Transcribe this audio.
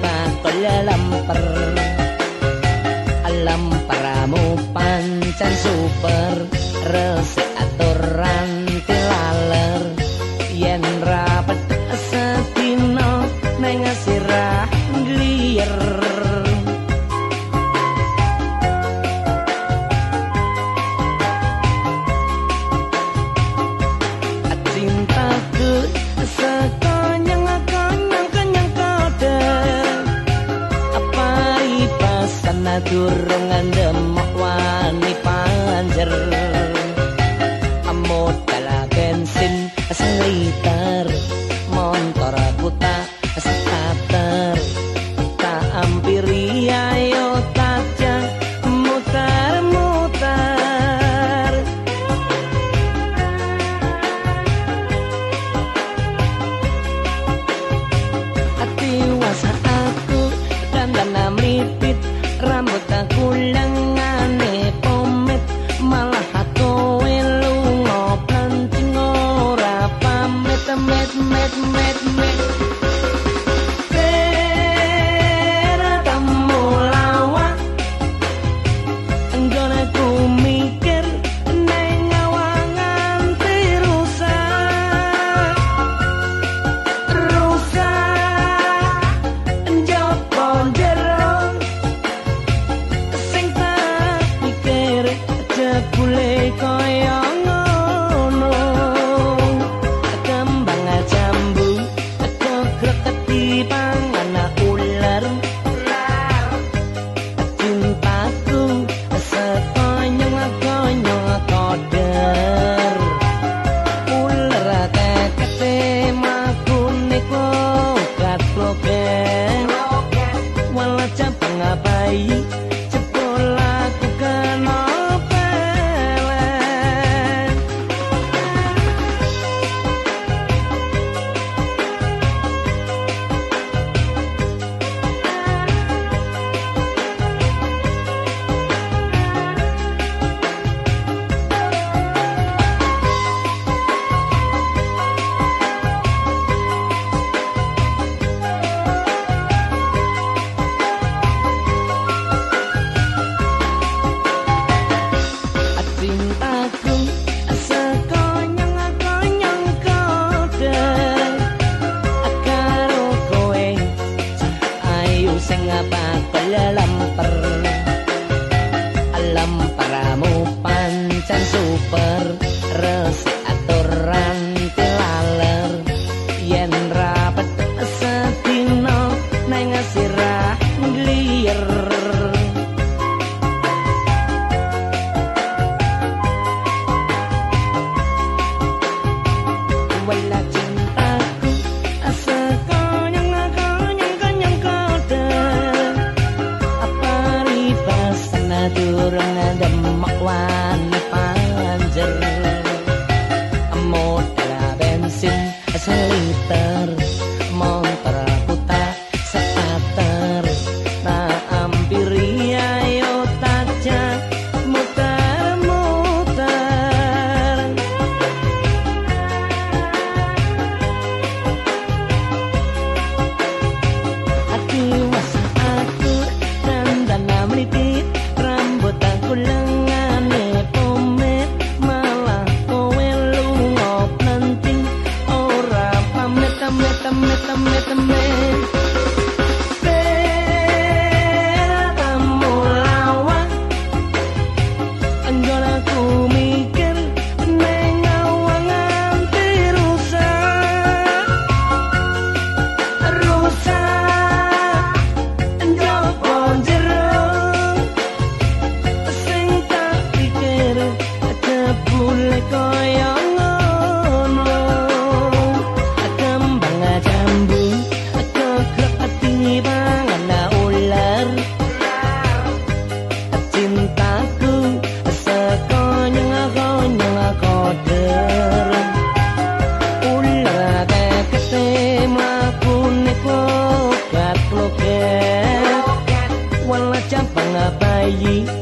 bakal lemper Lemperamu pancan super resik aturan. atur demam. 놀랑 roket Walau cabang abai sing bakul Alam paramu pancan super resep turun demak wan panjer. Modal bensin seliter 一